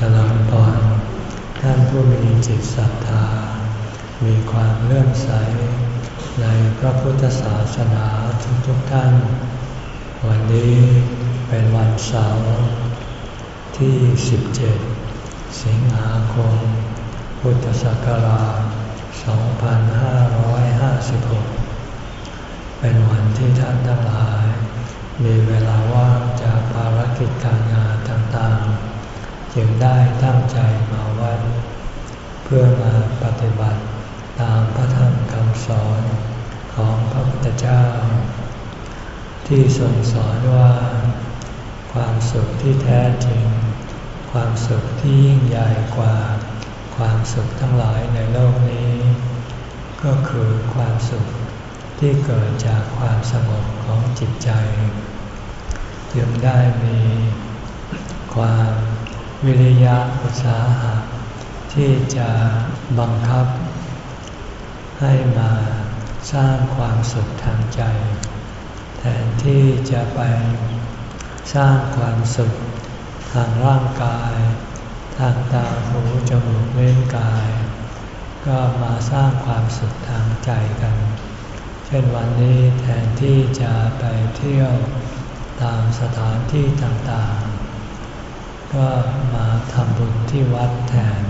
จริญพรท่านผู้มีจิตศรัทธา มีความเลื่อมใส ในพระพุทธศาสนาทุกทุกท่าน วันนี้เป็นวันเสาร์ที่ 17 สิงหาคม พุทธศักราช 2556 เป็นวันที่ท่านทั้งหลาย มีเวลาว่างจากภารกิจการงานต่างๆ จึงได้ตั้งใจมาวัด เพื่อมาปฏิบัติตามพระธรรมคำสอนของพระพุทธเจ้า ที่ทรงสอนว่า ความสุขที่แท้จริง ความสุขที่ยิ่งใหญ่กว่า ความสุขทั้งหลายในโลกนี้ ก็คือความสุขที่เกิดจากความสงบของจิตใจ จึงได้มีความ วิริยะอุตสาหะที่จะบังคับ ให้มาสร้างความสุขทางใจ แทนที่จะไปสร้างความสุขทางร่างกาย ทางตาหูจมูกเล่นกาย ก็มาสร้างความสุขทางใจกัน เช่นวันนี้แทนที่จะไปเที่ยวตามสถานที่ต่างๆ ก็มาทำบุญที่วัดแทน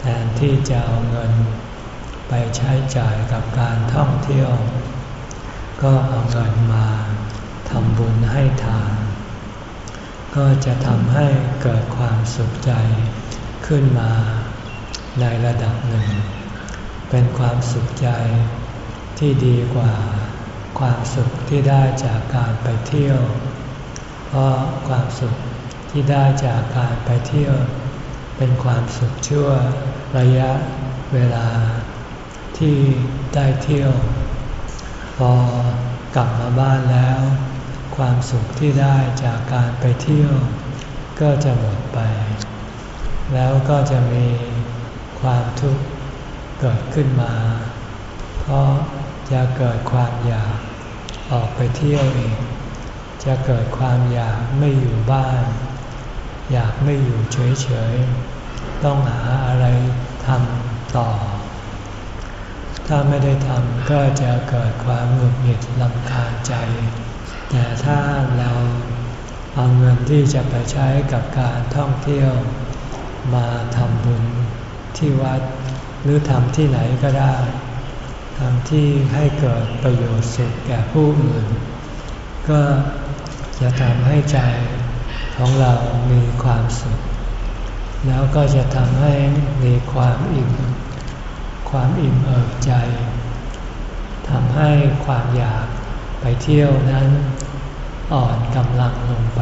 แทนที่จะเอาเงินไปใช้จ่ายกับการท่องเที่ยว ก็เอาเงินมาทำบุญให้ทาน ก็จะทำให้เกิดความสุขใจขึ้นมาในระดับหนึ่ง เป็นความสุขใจที่ดีกว่าความสุขที่ได้จากการไปเที่ยว เพราะความสุข ที่ได้จากการไปเที่ยว เป็นความสุขชั่วระยะเวลาที่ได้เที่ยว พอกลับมาบ้านแล้ว ความสุขที่ได้จากการไปเที่ยว ก็จะหมดไป แล้วก็จะมีความทุกข์เกิดขึ้นมา เพราะจะเกิดความอยากออกไปเที่ยวเองจะเกิดความอยากไม่อยู่บ้าน อยากไม่อยู่เฉยๆ ต้องหาอะไรทำต่อ ถ้าไม่ได้ทำก็จะเกิดความหงุดหงิดลำคาญใจ แต่ถ้าเราเอาเงินที่จะไปใช้กับการท่องเที่ยว มาทำบุญที่วัดหรือทำที่ไหนก็ได้ทำที่ให้เกิดประโยชน์สุขแก่ผู้อื่น ก็จะทำให้ใจ ของเรามีความสุข แล้วก็จะทำให้มีความอิ่ม ความอิ่มเอิบใจทำให้ความอยากไปเที่ยวนั้นอ่อนกำลังลงไป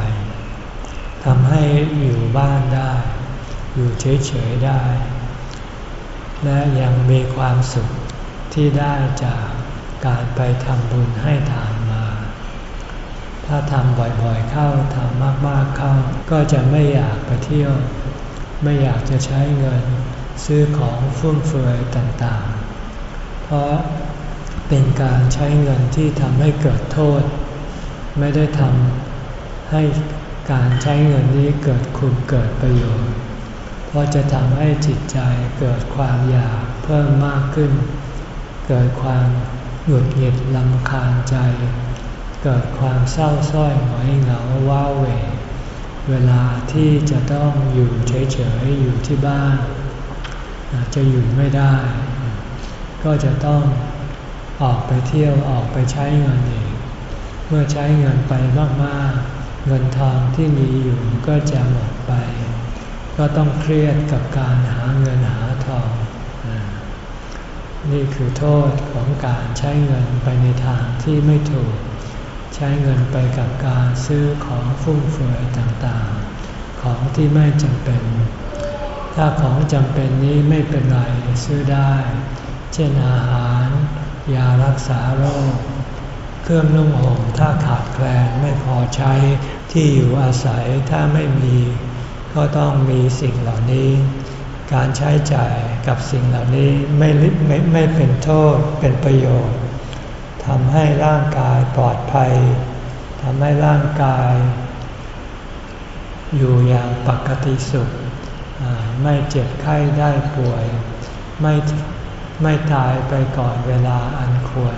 ทำให้อยู่บ้านได้ อยู่เฉยๆได้ และยังมีความสุขที่ได้จากการไปทำบุญให้ทาน ถ้าทำบ่อยๆเข้าทำมากๆเข้า ก็จะไม่อยากไปเที่ยว ไม่อยากจะใช้เงิน ซื้อของฟุ่มเฟือยต่างๆ เพราะเป็นการใช้เงินที่ทำให้เกิดโทษ ไม่ได้ทำให้การใช้เงินนี้เกิดคุณเกิดประโยชน์ เพราะจะทำให้จิตใจเกิดความอยากเพิ่มมากขึ้น เกิดความหงุดหงิดลำคาญใจ เกิดความเศร้าส้อยหงอยเหงาว้าเหวเวลาที่จะต้องอยู่เฉยๆอยู่ที่บ้านจะอยู่ไม่ได้ ก็จะต้องออกไปเที่ยวออกไปใช้เงินเองเมื่อใช้เงินไปมากๆ เงินทองที่มีอยู่ก็จะหมดไป ก็ต้องเครียดกับการหาเงินหาทอง นี่คือโทษของการใช้เงินไปในทางที่ไม่ถูก ใช้เงินไปกับการซื้อของฟุ่มเฟือยต่างๆ ของที่ไม่จำเป็น ถ้าของจำเป็นนี้ไม่เป็นไรซื้อได้ เช่นอาหาร ยารักษาโรค เครื่องนุ่งห่มถ้าขาดแคลนไม่พอใช้ที่อยู่อาศัยถ้าไม่มี ก็ต้องมีสิ่งเหล่านี้ การใช้จ่ายกับสิ่งเหล่านี้ไม่ไม่ไม่เป็นโทษเป็นประโยชน์ ทำให้ร่างกายปลอดภัยทำให้ร่างกาย อยู่อย่างปกติสุข ไม่เจ็บไข้ได้ป่วย ไม่ไม่ตายไปก่อนเวลาอันควร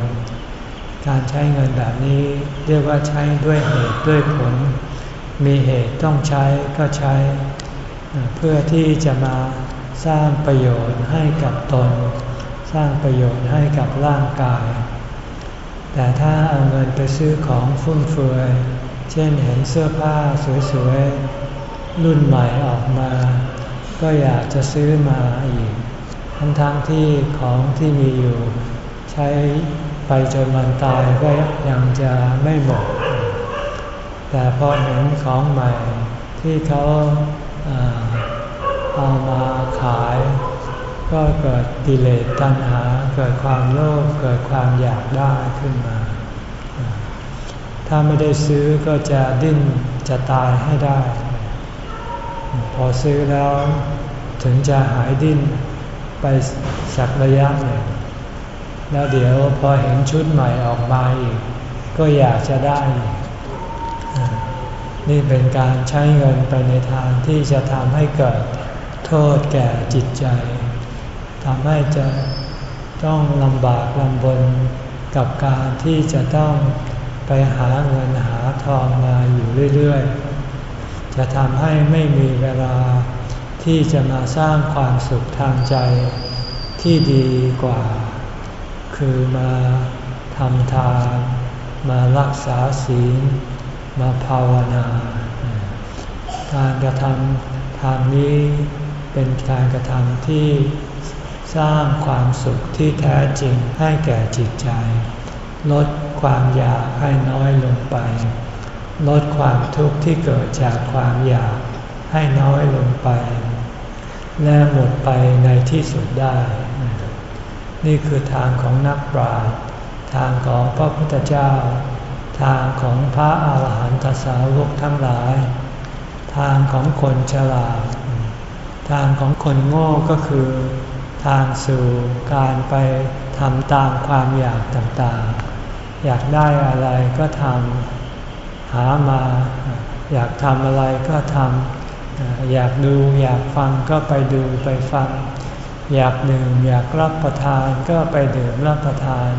การใช้เงินแบบนี้เรียกว่าใช้ด้วยเหตุด้วยผล มีเหตุต้องใช้ก็ใช้ เพื่อที่จะมาสร้างประโยชน์ให้กับตน สร้างประโยชน์ให้กับร่างกาย แต่ถ้าเอาเงินไปซื้อของฟุ่มเฟือย เช่นเห็นเสื้อผ้าสวยๆ รุ่นใหม่ออกมา ก็อยากจะซื้อมาอีก ทั้งๆทที่ของที่มีอยู่ ใช้ไปจนมันตายก็ยังจะไม่หมด แต่พอเห็นของใหม่ที่เขาเอามาขาย ก็เกิดกิเลสตัณหา เกิดความโลภเกิดความอยากได้ขึ้นมา ถ้าไม่ได้ซื้อก็จะดิ้นจะตายให้ได้ พอซื้อแล้วถึงจะหายดิ้นไปสักระยะหนึ่งแล้วเดี๋ยวพอเห็นชุดใหม่ออกมาอีก ก็อยากจะได้ นี่เป็นการใช้เงินไปในทางที่จะทำให้เกิดโทษแก่จิตใจ ทำให้จะต้องลำบากลำบนกับการที่จะต้องไปหาเงินหาทองมาอยู่เรื่อยๆ จะทำให้ไม่มีเวลาที่จะมาสร้างความสุขทางใจที่ดีกว่า คือมาทำทานมารักษาศีล มาภาวนา การกระทำทางนี้เป็นการกระทำที่ สร้างความสุขที่แท้จริงให้แก่จิตใจ ลดความอยากให้น้อยลงไป ลดความทุกข์ที่เกิดจากความอยากให้น้อยลงไป และหมดไปในที่สุดได้ นี่คือทางของนักปราชญ์ทางของพระพุทธเจ้า ทางของพระอาหารหันตสาวกทั้งหลาย ทางของคนฉลาด ทางของคนโง่ก็คือ ทางสู่การไปทำตามความอยากต่างๆ อยากได้อะไรก็ทำหามา อยากทำอะไรก็ทำอยากดูอยากฟังก็ไปดูไปฟัง อยากดื่มอยากรับประทานก็ไปดื่มรับประทาน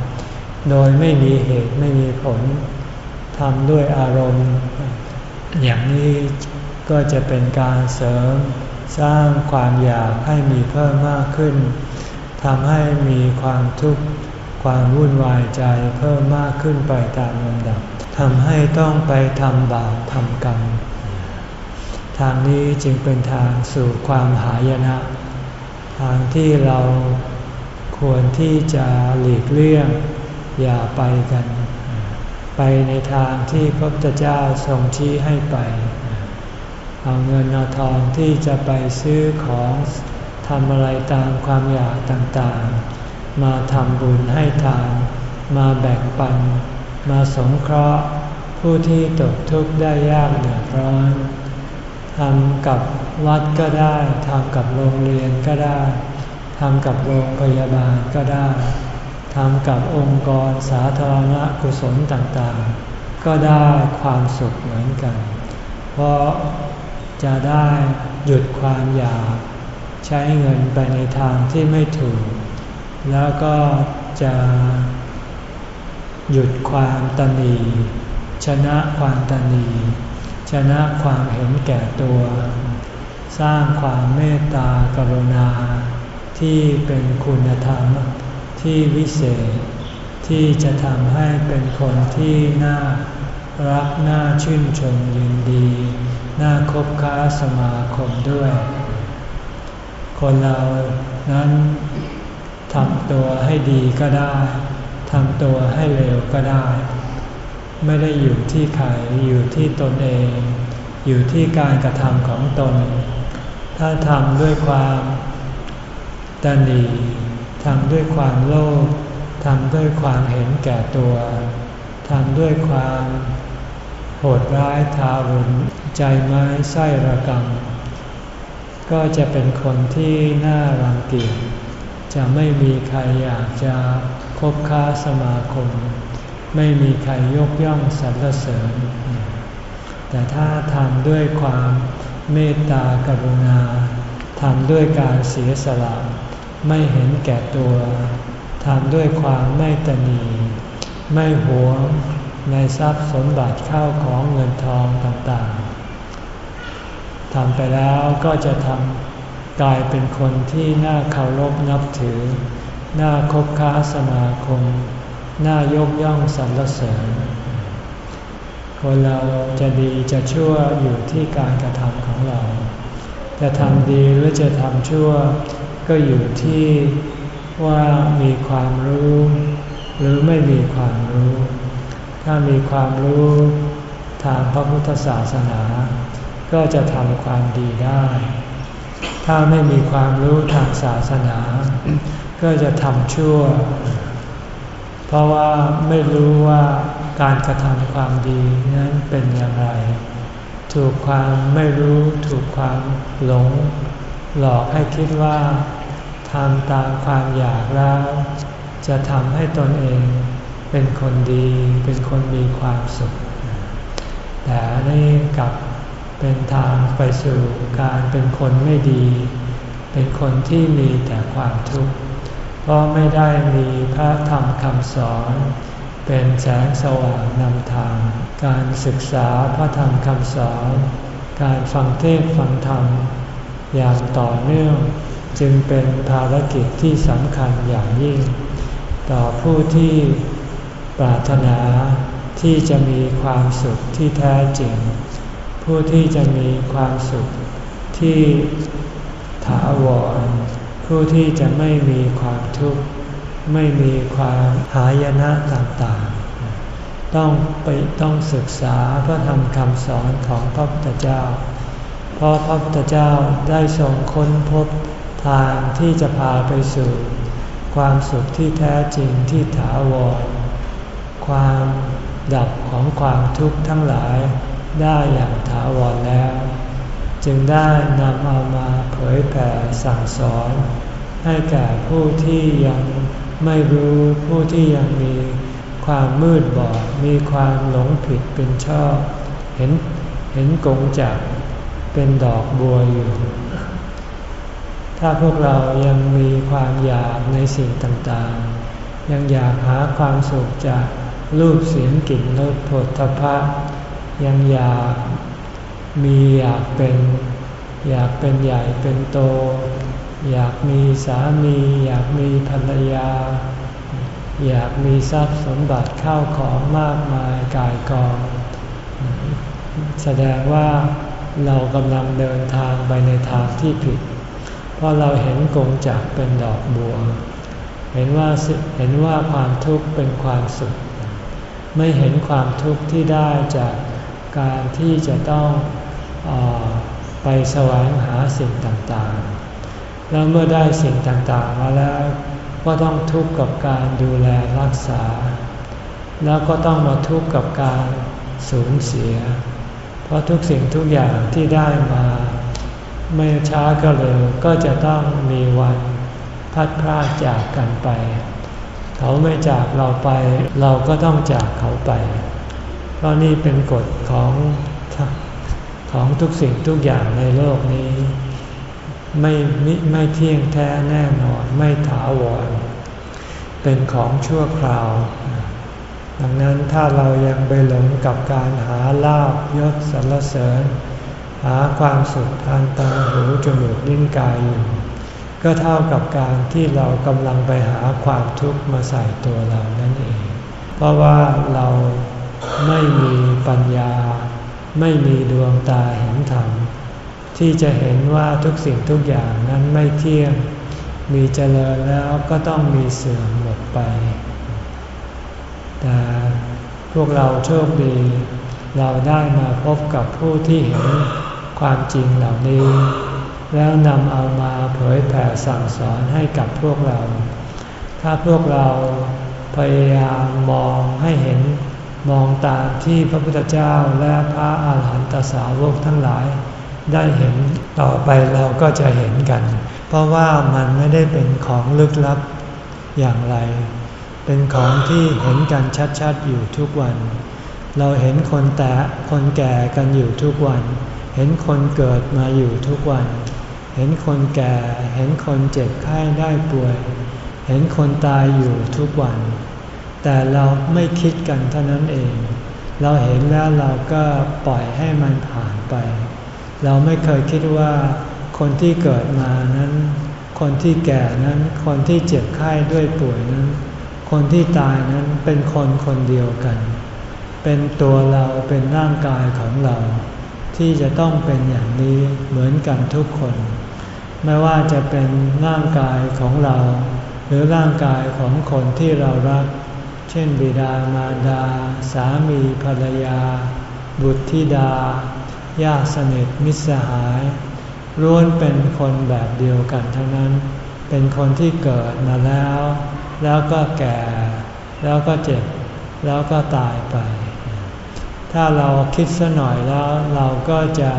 โดยไม่มีเหตุไม่มีผลทำด้วยอารมณ์ อย่างนี้ก็จะเป็นการเสริม สร้างความอยากให้มีเพิ่มมากขึ้นทำให้มีความทุกข์ความวุ่นวายใจเพิ่มมากขึ้นไปตามลำดับทำให้ต้องไปทำบาปทำกรรม ทางนี้จึงเป็นทางสู่ความหายนะ ทางที่เราควรที่จะหลีกเลี่ยงอย่าไปกัน ไปในทางที่พระพุทธเจ้าทรงชี้ให้ไป เอาเงินเอาทองที่จะไปซื้อของทำอะไรตามความอยากต่างๆ มาทำบุญให้ทาน มาแบ่งปัน มาสงเคราะห์ผู้ที่ตกทุกข์ได้ยากเดือดร้อนทำกับวัดก็ได้ทำกับโรงเรียนก็ได้ทำกับโรงพยาบาลก็ได้ทำกับองค์กรสาธารณกุศลต่างๆ ก็ได้ความสุขเหมือนกัน เพราะ จะได้หยุดความอยาก ใช้เงินไปในทางที่ไม่ถูก แล้วก็จะหยุดความตนี ชนะความตนี ชนะความเห็นแก่ตัว สร้างความเมตตากรุณา ที่เป็นคุณธรรมที่วิเศษ ที่จะทำให้เป็นคนที่น่ารักน่าชื่นชมยินดี น่าคบค้าสมาคมด้วย คนเรานั้นทำตัวให้ดีก็ได้ทำตัวให้เร็วก็ได้ ไม่ได้อยู่ที่ใครอยู่ที่ตนเอง อยู่ที่การกระทำของตน ถ้าทำด้วยความตันดีทำด้วยความโลภทำด้วยความเห็นแก่ตัวทำด้วยความ โหดร้ายทารุณใจไม้ไส้ระกำก็จะเป็นคนที่น่ารังเกียจจะไม่มีใครอยากจะคบค้าสมาคม ไม่มีใครยกย่องสรรเสริญ แต่ถ้าทำด้วยความเมตตากรุณาทำด้วยการเสียสละ ไม่เห็นแก่ตัวทำด้วยความไม่ตนี ไม่หวง ในทรัพย์สมบัติเข้าของเงินทองต่างๆทำไปแล้วก็จะทำกลายเป็นคนที่น่าเคารพนับถือ น่าคบค้าสมาคม น่ายกย่องสรรเสริญ คนเราจะดีจะชั่วอยู่ที่การกระทำของเรา จะทำดีหรือจะทำชั่วก็อยู่ที่ว่ามีความรู้ หรือไม่มีความรู้ ถ้ามีความรู้ทางพระพุทธศาสนา ก็จะทำความดีได้ ถ้าไม่มีความรู้ทางศาสนา ก็จะทำชั่ว เพราะว่าไม่รู้ว่าการกระทำความดีนั้นเป็นอย่างไร ถูกความไม่รู้ถูกความหลง หลอกให้คิดว่าทำตามความอยากแล้ว จะทำให้ตนเอง เป็นคนดี เป็นคนมีความสุข แต่นี่กลับเป็นทางไปสู่การเป็นคนไม่ดี เป็นคนที่มีแต่ความทุกข์ เพราะไม่ได้มีพระธรรมคำสอน เป็นแสงสว่างนำทาง การศึกษาพระธรรมคำสอน การฟังเทศฟังธรรม อย่างต่อเนื่องจึงเป็นภารกิจที่สำคัญอย่างยิ่ง ต่อผู้ที่ ปรารถนาที่จะมีความสุขที่แท้จริง ผู้ที่จะมีความสุขที่ถาวร ผู้ที่จะไม่มีความทุกข์ไม่มีความหายนะต่างๆ ต้องไปต้องศึกษาพระธรรมคำสอนของพระพุทธเจ้า เพราะพระพุทธเจ้าได้ทรงค้นพบทางที่จะพาไปสู่ ความสุขที่แท้จริงที่ถาวร ความดับของความทุกข์ทั้งหลายได้อย่างถาวรแล้ว จึงได้นำเอามาเผยแผ่สั่งสอน ให้แก่ผู้ที่ยังไม่รู้ผู้ที่ยังมีความมืดบอดมีความหลงผิดเป็นชอบเห็นเห็นกงจักเป็นดอกบัวอยู่ ถ้าพวกเรายังมีความอยากในสิ่งต่างๆ ยังอยากหาความสุขจาก รูปเสียงกลิ่นรสผลทพะยังอยากมีอยากเป็น อยากเป็นใหญ่เป็นโต อยากมีสามี อยากมีภรรยา อยากมีทรัพย์สมบัติเข้าของมากมายกายกอง แสดงว่าเรากำลังเดินทางไปในทางที่ผิด เพราะเราเห็นกงจักเป็นดอกบัว เห็นว่าเห็นว่าความทุกข์เป็นความสุข ไม่เห็นความทุกข์ที่ได้จากการที่จะต้องอไปแสวงหาสิ่งต่างๆ แล้วเมื่อได้สิ่งต่างๆมาแล้วก็ต้องทุกข์กับการดูแลรักษา แล้วก็ต้องมาทุกข์กับการสูญเสีย เพราะทุกสิ่งทุกอย่างที่ได้มา ไม่ช้าก็เร็วก็จะต้องมีวันพัดพรากจากกันไป เขาไม่จากเราไป เราก็ต้องจากเขาไป เพราะนี่เป็นกฎของของทุกสิ่งทุกอย่างในโลกนี้ ไม่ไม่เที่ยงแท้แน่นอน ไม่ถาวร เป็นของชั่วคราว ดังนั้นถ้าเรายังไปหลงกับการหาลาบยศสรรเสริญ หาความสุขทางตาหูจมูกลิ้นกายอยู่ ก็เท่ากับการที่เรากำลังไปหาความทุกข์มาใส่ตัวเรานั่นเอง เพราะว่าเราไม่มีปัญญา ไม่มีดวงตาเห็นธรรมที่จะเห็นว่าทุกสิ่งทุกอย่างนั้นไม่เที่ยง มีเจริญแล้วก็ต้องมีเสื่อมหมดไป แต่พวกเราโชคดี เราได้มาพบกับผู้ที่เห็นความจริงเหล่านี้ แล้วนำเอามาเผยแผ่สั่งสอนให้กับพวกเรา ถ้าพวกเราพยายามมองให้เห็นมองตามที่พระพุทธเจ้าและพระอาหารหันตสาวกทั้งหลาย ได้เห็นต่อไปเราก็จะเห็นกัน เพราะว่ามันไม่ได้เป็นของลึกลับอย่างไร เป็นของที่เห็นกันชัดๆอยู่ทุกวัน เราเห็นคนแต่คนแก่กันอยู่ทุกวัน เห็นคนเกิดมาอยู่ทุกวัน เห็นคนแก่ เห็นคนเจ็บไข้ได้ป่วย เห็นคนตายอยู่ทุกวัน แต่เราไม่คิดกันเท่านั้นเอง เราเห็นแล้วเราก็ปล่อยให้มันผ่านไป เราไม่เคยคิดว่าคนที่เกิดมานั้น คนที่แก่นั้น คนที่เจ็บไข้ด้วยป่วยนั้น คนที่ตายนั้นเป็นคนคนเดียวกัน เป็นตัวเราเป็นร่างกายของเราที่จะต้องเป็นอย่างนี้เหมือนกันทุกคน ไม่ว่าจะเป็นร่างกายของเรา หรือร่างกายของคนที่เรารัก เช่นบิดามารดา สามีภรรยา บุตรธิดาญาติสนิทมิตรสหายล้วนเป็นคนแบบเดียวกันทั้งนั้น เป็นคนที่เกิดมาแล้ว แล้วก็แก่ แล้วก็เจ็บ แล้วก็ตายไป ถ้าเราคิดสัหน่อยแล้วเราก็จะ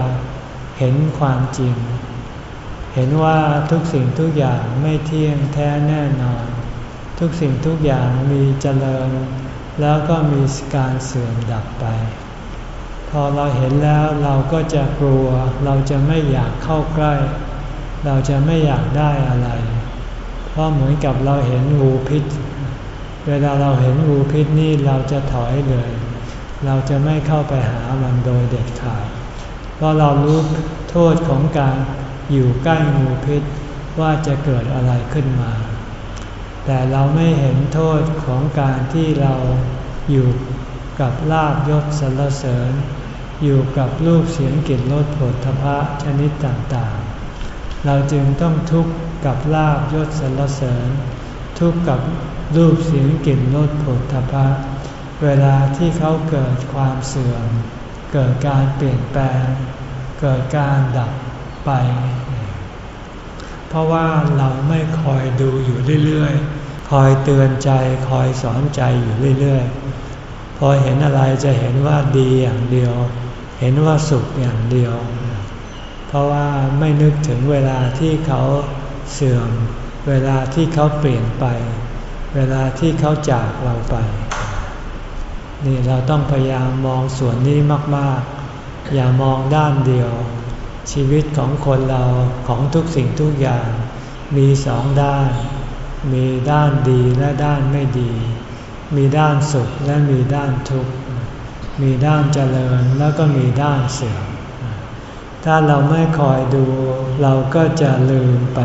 เห็นความจริง เห็นว่าทุกสิ่งทุกอย่างไม่เที่ยงแท้แน่นอน ทุกสิ่งทุกอย่างมีเจริญ แล้วก็มีการเสื่อมดับไป พอเราเห็นแล้วเราก็จะกลัว เราจะไม่อยากเข้าใกล้ เราจะไม่อยากได้อะไร เพราะเหมือนกับเราเห็นงูพิษ เวลาเราเห็นงูพิษนี่เราจะถอยเลย เราจะไม่เข้าไปหามันโดยเด็ดขาด เพราะเรารู้โทษของการ อยู่ใกล้งูพิษว่าจะเกิดอะไรขึ้นมา แต่เราไม่เห็นโทษของการที่เราอยู่กับลาบยศสรรเสริญ อยู่กับรูปเสียงกลิ่นรสผลทพะชนิดต่างๆ เราจึงต้องทุกข์กับลาบยศสรรเสริญ ทุกข์กับรูปเสียงกลิ่นรสผลทพะเวลาที่เขาเกิดความเสื่อม เกิดการเปลี่ยนแปลง เกิดการดับ ไป เพราะว่าเราไม่คอยดูอยู่เรื่อยๆ คอยเตือนใจคอยสอนใจอยู่เรื่อยๆ พอเห็นอะไรจะเห็นว่าดีอย่างเดียว เห็นว่าสุขอย่างเดียว เพราะว่าไม่นึกถึงเวลาที่เขาเสื่อม เวลาที่เขาเปลี่ยนไป เวลาที่เขาจากเราไป นี่เราต้องพยายามมองส่วนนี้มากๆ อย่ามองด้านเดียว ชีวิตของคนเราของทุกสิ่งทุกอย่าง มีสองด้าน มีด้านดีและด้านไม่ดี มีด้านสุขและมีด้านทุกข์ มีด้านเจริญแล้วก็มีด้านเสื่อม ถ้าเราไม่คอยดู เราก็จะลืมไป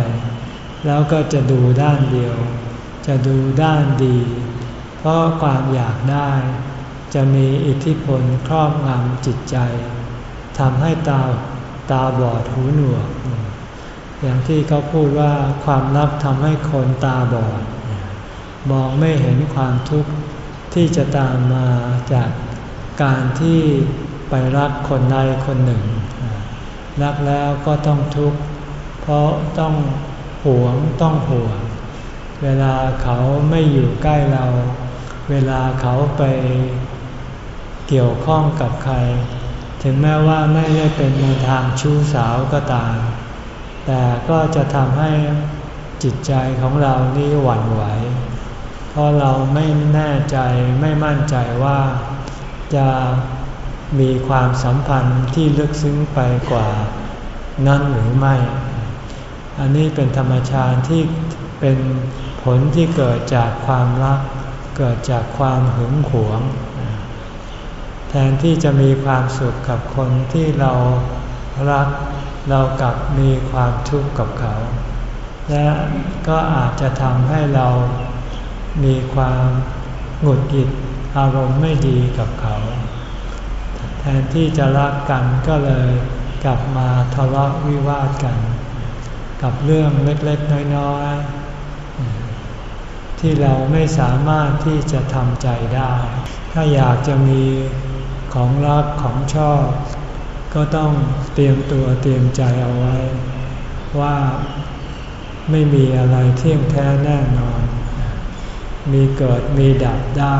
แล้วก็จะดูด้านเดียว จะดูด้านดี เพราะความอยากได้ จะมีอิทธิพลครอบงำจิตใจทำให้ตา ตาบอดหูหนวก อย่างที่เขาพูดว่าความรักทำให้คนตาบอด มองไม่เห็นความทุกข์ที่จะตามมาจากการที่ไปรักคนใดคนหนึ่ง รักแล้วก็ต้องทุกข์ เพราะต้องหวงต้องห่วง เวลาเขาไม่อยู่ใกล้เรา เวลาเขาไปเกี่ยวข้องกับใคร ถึงแม้ว่าไม่ได้เป็นในทางชู้สาวก็ตาม แต่ก็จะทำให้จิตใจของเรานี่หวั่นไหว เพราะเราไม่แน่ใจไม่มั่นใจว่าจะมีความสัมพันธ์ที่ลึกซึ้งไปกว่านั้นหรือไม่ อันนี้เป็นธรรมชาติที่เป็นผลที่เกิดจากความรัก เกิดจากความหึงหวง แทนที่จะมีความสุขกับคนที่เรารัก เรากลับมีความทุกข์กับเขา และก็อาจจะทำให้เรามีความหงุดหงิดอารมณ์ไม่ดีกับเขา แทนที่จะรักกันก็เลยกลับมาทะเลาะวิวาทกัน กับเรื่องเล็กๆน้อยๆที่เราไม่สามารถที่จะทำใจได้ ถ้าอยากจะมี ของรักของชอบ ก็ต้องเตรียมตัวเตรียมใจเอาไว้ ว่าไม่มีอะไรเที่ยงแท้แน่นอน มีเกิดมีดับได้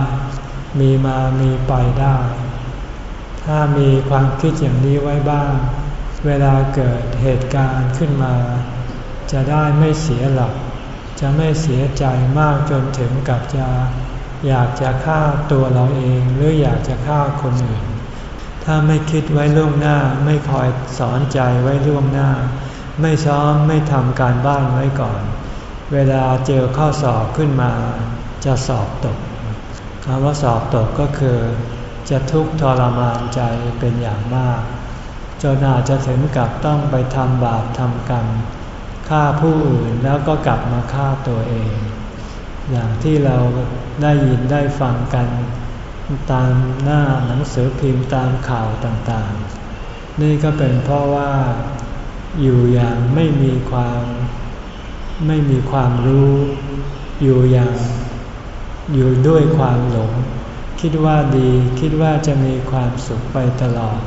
มีมามีไปได้ ถ้ามีความคิดอย่างนี้ไว้บ้าง เวลาเกิดเหตุการณ์ขึ้นมา จะได้ไม่เสียหลัก จะไม่เสียใจมากจนถึงกับจะ อยากจะฆ่าตัวเราเองหรืออยากจะฆ่าคนอื่น ถ้าไม่คิดไว้ล่วงหน้าไม่คอยสอนใจไว้ล่วงหน้า ไม่ซ้อมไม่ทำการบ้านไว้ก่อน เวลาเจอข้อสอบขึ้นมา จะสอบตกคำว่าสอบตกก็คือ จะทุกข์ทรมานใจเป็นอย่างมาก จนอาจจะถึงกับต้องไปทำบาปทำกรรมฆ่าผู้อื่นแล้วก็กลับมาฆ่าตัวเอง อย่างที่เราได้ยินได้ฟังกันตามหน้าหนังสือพิมพ์ตามข่าวต่างๆ นี่ก็เป็นเพราะว่าอยู่อย่างไม่มีความไม่มีความรู้อยู่อย่างอยู่ด้วยความหลง คิดว่าดีคิดว่าจะมีความสุขไปตลอด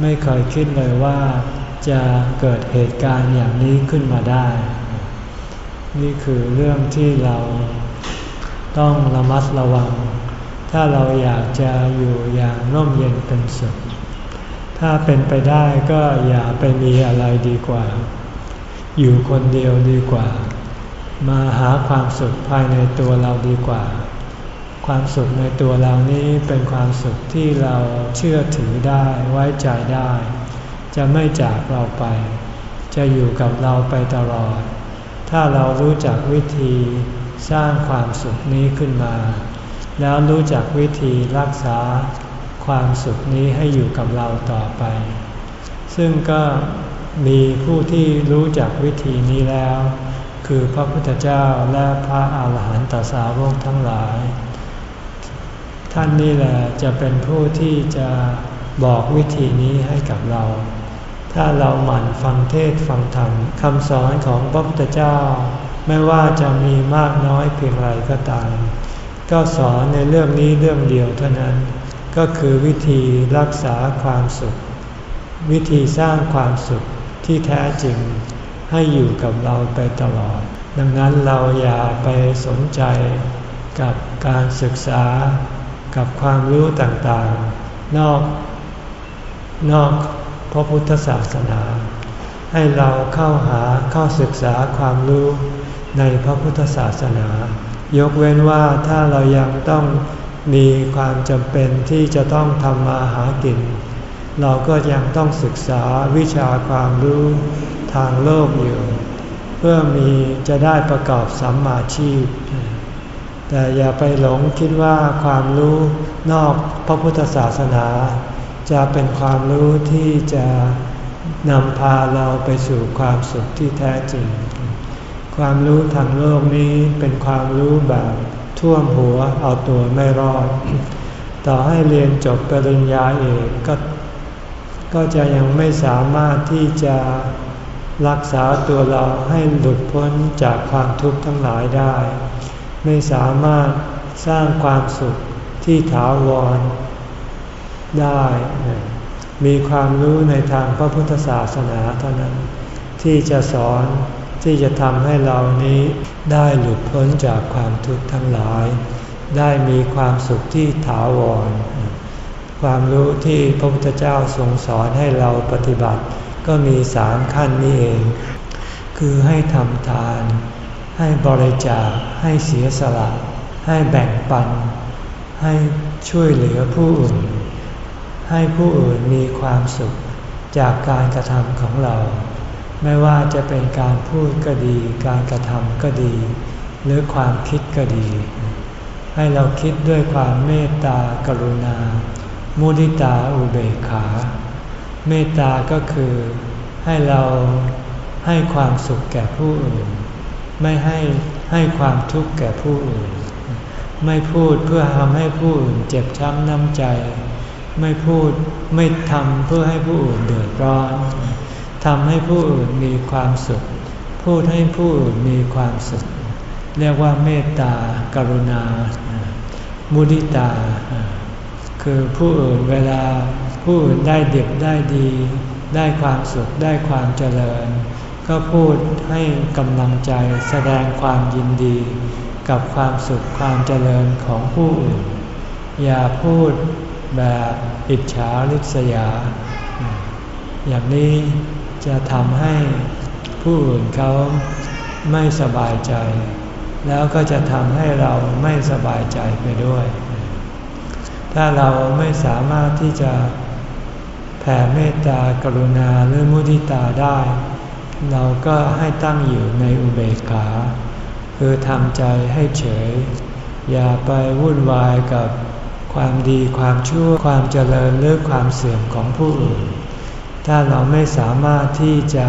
ไม่เคยคิดเลยว่าจะเกิดเหตุการณ์อย่างนี้ขึ้นมาได้ นี่คือเรื่องที่เราต้องระมัดระวัง ถ้าเราอยากจะอยู่อย่างร่มเย็นเป็นสุข ถ้าเป็นไปได้ก็อย่าไปมีอะไรดีกว่า อยู่คนเดียวดีกว่า มาหาความสุขภายในตัวเราดีกว่า ความสุขในตัวเรานี้เป็นความสุขที่เราเชื่อถือได้ไว้ใจได้ จะไม่จากเราไป จะอยู่กับเราไปตลอด ถ้าเรารู้จักวิธีสร้างความสุขนี้ขึ้นมา แล้วรู้จักวิธีรักษาความสุขนี้ให้อยู่กับเราต่อไป ซึ่งก็มีผู้ที่รู้จักวิธีนี้แล้ว คือพระพุทธเจ้าและพระอาหารหันตสาวกทั้งหลาย ท่านนี่แหละจะเป็นผู้ที่จะบอกวิธีนี้ให้กับเรา ถ้าเราหมั่นฟังเทศฟังธรรมคำสอนของพระพุทธเจ้า ไม่ว่าจะมีมากน้อยเพียงไรก็ตาม ก็สอนในเรื่องนี้เรื่องเดียวเท่านั้น ก็คือวิธีรักษาความสุข วิธีสร้างความสุขที่แท้จริงให้อยู่กับเราไปตลอด ดังนั้นเราอย่าไปสนใจกับการศึกษากับความรู้ต่างๆ นอกนอก พระพุทธศาสนา ให้เราเข้าหาเข้าศึกษาความรู้ในพระพุทธศาสนา ยกเว้นว่าถ้าเรายังต้องมีความจำเป็นที่จะต้องทำมาหากิน เราก็ยังต้องศึกษาวิชาความรู้ทางโลกอยู่ เพื่อมีจะได้ประกอบสัมมาชีพ แต่อย่าไปหลงคิดว่าความรู้นอกพระพุทธศาสนา จะเป็นความรู้ที่จะนำพาเราไปสู่ความสุขที่แท้จริง ความรู้ทางโลกนี้เป็นความรู้แบบท่วมหัวเอาตัวไม่รอด ต่อให้เรียนจบปริญญาเอกก็ ก็จะยังไม่สามารถที่จะรักษาตัวเราให้หลุดพ้นจากความทุกข์ทั้งหลายได้ ไม่สามารถสร้างความสุขที่ถาวร ได้ มีความรู้ในทางพระพุทธศาสนาเท่านั้น ที่จะสอนที่จะทำให้เรานี้ได้หลุดพ้นจากความทุกข์ทั้งหลาย ได้มีความสุขที่ถาวร ความรู้ที่พระพุทธเจ้าทรงสอนให้เราปฏิบัติ ก็มีสามขั้นนี้เอง คือให้ทำทาน ให้บริจาคให้เสียสละ ให้แบ่งปัน ให้ช่วยเหลือผู้อื่น ให้ผู้อื่นมีความสุขจากการกระทำของเรา ไม่ว่าจะเป็นการพูดก็ดี การกระทำก็ดี หรือความคิดก็ดี ให้เราคิดด้วยความเมตตากรุณา มุทิตาอุเบกขา เมตตาก็คือให้เราให้ความสุขแก่ผู้อื่น ไม่ให้ให้ความทุกข์แก่ผู้อื่น ไม่พูดเพื่อทำให้ผู้อื่นเจ็บช้ำน้ำใจ ไม่พูดไม่ทำเพื่อให้ผู้อื่นเดือดร้อนทำให้ผู้อื่นมีความสุข พูดให้ผู้อื่นมีความสุข เรียกว่าเมตตากรุณา มุทิตา คือผู้อื่นเวลาผู้อื่นได้เด็บได้ดี ได้ความสุขได้ความเจริญ ก็พูดให้กำลังใจแสดงความยินดี กับความสุขความเจริญของผู้อื่น อย่าพูด แบบอิจฉาริษยา อย่างนี้จะทำให้ผู้อื่นเขาไม่สบายใจ แล้วก็จะทำให้เราไม่สบายใจไปด้วย ถ้าเราไม่สามารถที่จะแผ่เมตตากรุณาหรือมุทิตาได้ เราก็ให้ตั้งอยู่ในอุเบกขา คือทำใจให้เฉย อย่าไปวุ่นวายกับ ความดีความชั่วความเจริญหรือความเสื่อมของผู้อื่น ถ้าเราไม่สามารถที่จะ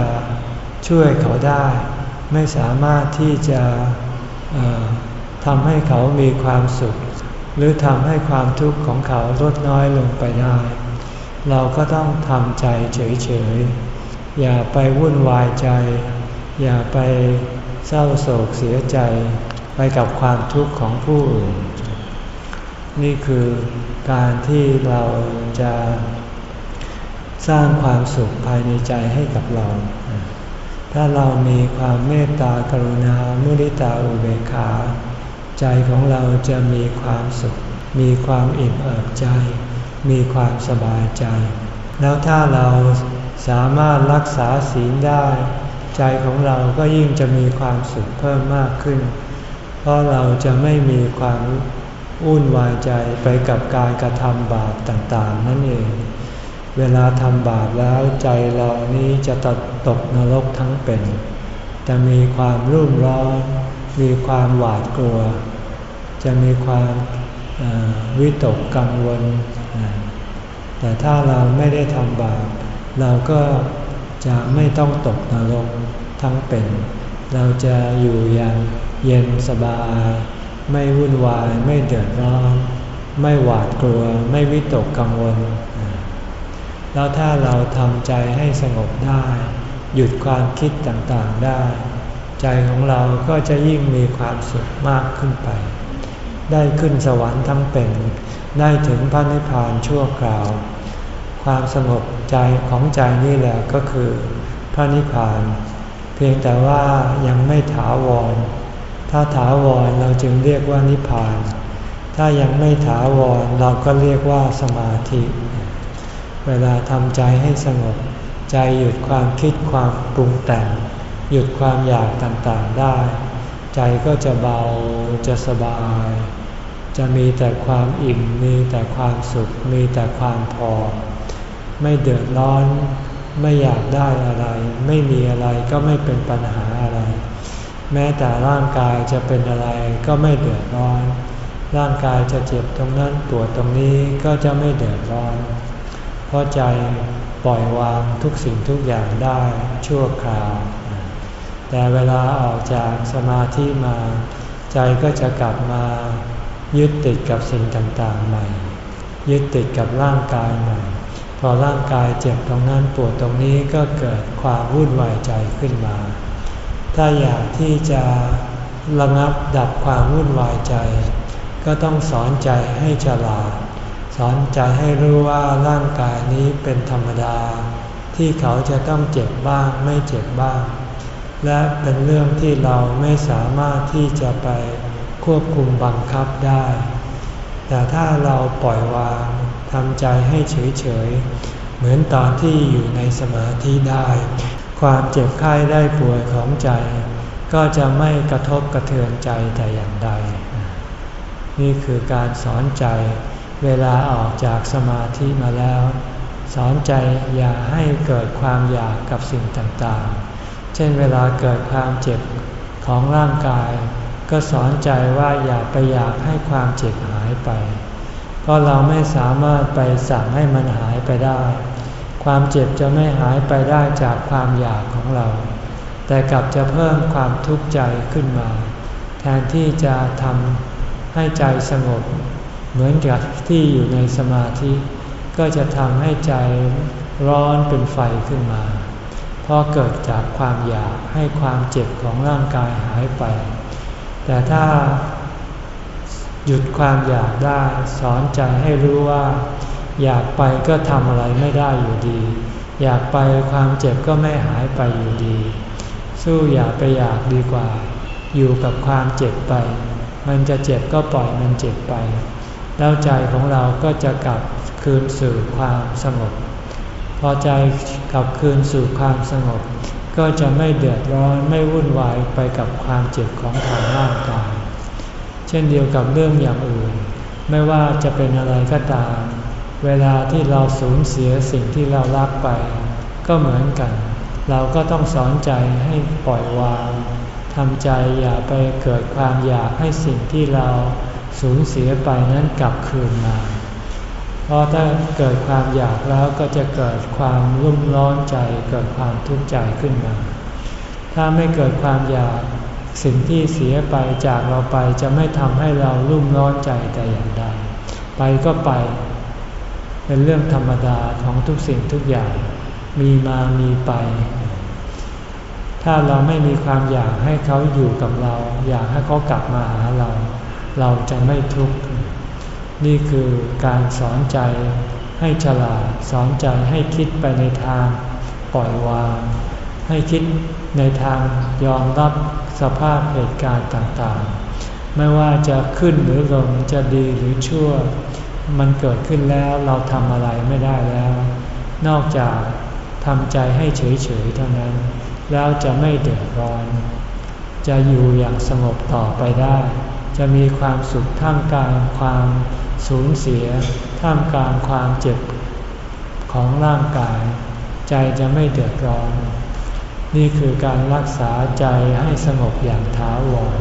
ช่วยเขาได้ ไม่สามารถที่จะทำให้เขามีความสุข หรือทำให้ความทุกข์ของเขาลดน้อยลงไปได้ เราก็ต้องทำใจเฉยๆ อย่าไปวุ่นวายใจ อย่าไปเศร้าโศกเสียใจไปกับความทุกข์ของผู้อื่น นี่คือการที่เราจะสร้างความสุขภายในใจให้กับเรา ถ้าเรามีความเมตตากรุณา มุริตาอุเบกขา ใจของเราจะมีความสุข มีความอิ่มเอิบใจ มีความสบายใจ แล้วถ้าเราสามารถรักษาศีลได้ ใจของเราก็ยิ่งจะมีความสุขเพิ่มมากขึ้น เพราะเราจะไม่มีความ อุ่นวายใจไปกับการกระทำบาปต่างๆ นั่นเอง เวลาทำบาปแล้วใจเรานี้จะตตกนรกทั้งเป็น จะมีความรุ่มร้อน มีความหวาดกลัว จะมีความวิตกกังวล แต่ถ้าเราไม่ได้ทำบาป เราก็จะไม่ต้องตกนรกทั้งเป็น เราจะอยู่อย่างเย็นสบาย ไม่วุ่นวาย ไม่เดือดร้อน ไม่หวาดกลัว ไม่วิตกกังวล แล้วถ้าเราทำใจให้สงบได้ หยุดความคิดต่างๆได้ ใจของเราก็จะยิ่งมีความสุขมากขึ้นไป ได้ขึ้นสวรรค์ทั้งเป็น ได้ถึงพระนิพพานชั่วคราว ความสงบใจของใจนี่แหละก็คือ พระนิพพาน เพียงแต่ว่ายังไม่ถาวร ถ้าถาวรเราจึงเรียกว่านิพพาน ถ้ายังไม่ถาวรเราก็เรียกว่าสมาธิ เวลาทำใจให้สงบ ใจหยุดความคิดความปรุงแต่ง หยุดความอยากต่างๆได้ ใจก็จะเบาจะสบาย จะมีแต่ความอิ่มมีแต่ความสุข มีแต่ความพอ ไม่เดือดร้อนไม่อยากได้อะไร ไม่มีอะไรก็ไม่เป็นปัญหาอะไร แม้แต่ร่างกายจะเป็นอะไรก็ไม่เดือดร้อน ร่างกายจะเจ็บตรงนั้นปวดตรงนี้ก็จะไม่เดือดร้อน เพราะใจปล่อยวางทุกสิ่งทุกอย่างได้ชั่วคราว แต่เวลาออกจากสมาธิมา ใจก็จะกลับมายึดติดกับสิ่งต่างๆใหม่ ยึดติดกับร่างกายใหม่ พอร่างกายเจ็บตรงนั้นปวดตรงนี้ก็เกิดความวุ่นวายใจขึ้นมา ถ้าอยากที่จะระงับดับความวุ่นวายใจ ก็ต้องสอนใจให้ฉลาด สอนใจให้รู้ว่าร่างกายนี้เป็นธรรมดา ที่เขาจะต้องเจ็บบ้างไม่เจ็บบ้าง และเป็นเรื่องที่เราไม่สามารถที่จะไปควบคุมบังคับได้ แต่ถ้าเราปล่อยวางทำใจให้เฉยๆเหมือนตอนที่อยู่ในสมาธิได้ ความเจ็บไข้ได้ป่วยของใจ ก็จะไม่กระทบกระเทือนใจแต่อย่างใด นี่คือการสอนใจ เวลาออกจากสมาธิมาแล้ว สอนใจอย่าให้เกิดความอยากกับสิ่งต่างๆ เช่นเวลาเกิดความเจ็บของร่างกาย ก็สอนใจว่าอย่าไปอยากให้ความเจ็บหายไป เพราะเราไม่สามารถไปสั่งให้มันหายไปได้ ความเจ็บจะไม่หายไปได้จากความอยากของเรา แต่กลับจะเพิ่มความทุกข์ใจขึ้นมา แทนที่จะทำให้ใจสงบ เหมือนกับที่อยู่ในสมาธิ ก็จะทำให้ใจร้อนเป็นไฟขึ้นมา เพราะเกิดจากความอยากให้ความเจ็บของร่างกายหายไป แต่ถ้าหยุดความอยากได้สอนใจให้รู้ว่า อยากไปก็ทำอะไรไม่ได้อยู่ดี อยากไปความเจ็บก็ไม่หายไปอยู่ดี สู้อยากไปอยากดีกว่า อยู่กับความเจ็บไป มันจะเจ็บก็ปล่อยมันเจ็บไป แล้วใจของเราก็จะกลับคืนสู่ความสงบ พอใจกลับคืนสู่ความสงบ ก็จะไม่เดือดร้อนไม่วุ่นวายไปกับความเจ็บของทางร่างกาย เช่นเดียวกับเรื่องอย่างอื่น ไม่ว่าจะเป็นอะไรก็ตาม เวลาที่เราสูญเสียสิ่งที่เรารักไป ก็เหมือนกัน เราก็ต้องสอนใจให้ปล่อยวางทำใจอย่าไปเกิดความอยากให้สิ่งที่เราสูญเสียไปนั้นกลับคืนมา เพราะถ้าเกิดความอยากแล้วก็จะเกิดความรุ่มร้อนใจเกิดความทุกข์ใจขึ้นมา ถ้าไม่เกิดความอยากสิ่งที่เสียไปจากเราไปจะไม่ทำให้เรารุ่มร้อนใจแต่อย่างใด ไปก็ไป เป็นเรื่องธรรมดาของทุกสิ่งทุกอย่างมีมามีไป ถ้าเราไม่มีความอยากให้เขาอยู่กับเรา อยากให้เขากลับมาหาเรา เราจะไม่ทุกข์นี่คือการสอนใจให้ฉลาดสอนใจให้คิดไปในทางปล่อยวาง ให้คิดในทางยอมรับสภาพเหตุการณ์ต่างๆ ไม่ว่าจะขึ้นหรือลงจะดีหรือชั่ว มันเกิดขึ้นแล้วเราทำอะไรไม่ได้แล้ว นอกจากทำใจให้เฉยๆเท่านั้น แล้วจะไม่เดือดร้อน จะอยู่อย่างสงบต่อไปได้ จะมีความสุขท่ามกลางความสูญเสีย ท่ามกลางความเจ็บของร่างกาย ใจจะไม่เดือดร้อน นี่คือการรักษาใจให้สงบอย่างถาวร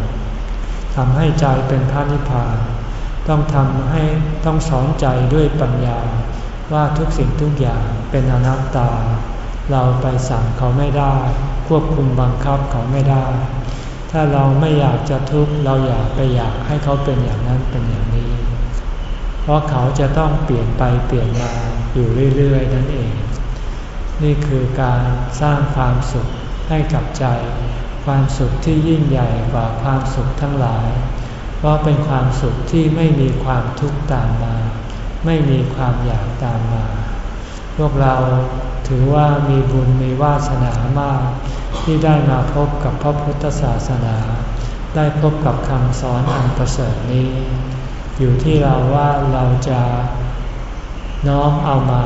ทำให้ใจเป็นพระนิพพาน ต้องทำให้ต้องสอนใจด้วยปัญญา ว่าทุกสิ่งทุกอย่างเป็นอนัตตา เราไปสั่งเขาไม่ได้ ควบคุมบังคับเขาไม่ได้ ถ้าเราไม่อยากจะทุกข์เราอยากไปอยากให้เขาเป็นอย่างนั้นเป็นอย่างนี้ เพราะเขาจะต้องเปลี่ยนไปเปลี่ยนมาอยู่เรื่อยๆนั่นเอง นี่คือการสร้างความสุขให้กับใจ ความสุขที่ยิ่งใหญ่กว่าความสุขทั้งหลาย ราะเป็นความสุขที่ไม่มีความทุกข์ตามมา ไม่มีความอยากตามมา พวกเราถือว่ามีบุญมีวาสนามาก ที่ได้มาพบกับพระพุทธศาสนา ได้พบกับคำสอนอันประเสริฐนี้ อยู่ที่เราว่าเราจะน้อมเอามา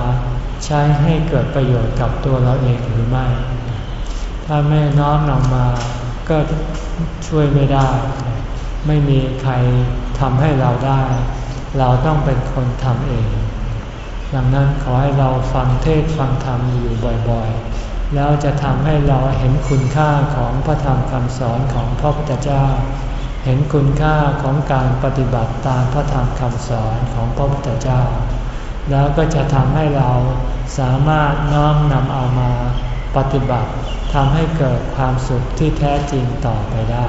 ใช้ให้เกิดประโยชน์กับตัวเราเองหรือไม่ ถ้าไม่น้อมนำมาก็ช่วยไม่ได้ ไม่มีใครทำให้เราได้ เราต้องเป็นคนทำเอง ดังนั้นขอให้เราฟังเทศฟังธรรมอยู่บ่อยๆ แล้วจะทำให้เราเห็นคุณค่าของพระธรรมคำสอนของพระพุทธเจ้า เห็นคุณค่าของการปฏิบัติตามพระธรรมคำสอนของพระพุทธเจ้า แล้วก็จะทำให้เราสามารถน้อมนำเอามาปฏิบัติทำให้เกิดความสุขที่แท้จริงต่อไปได้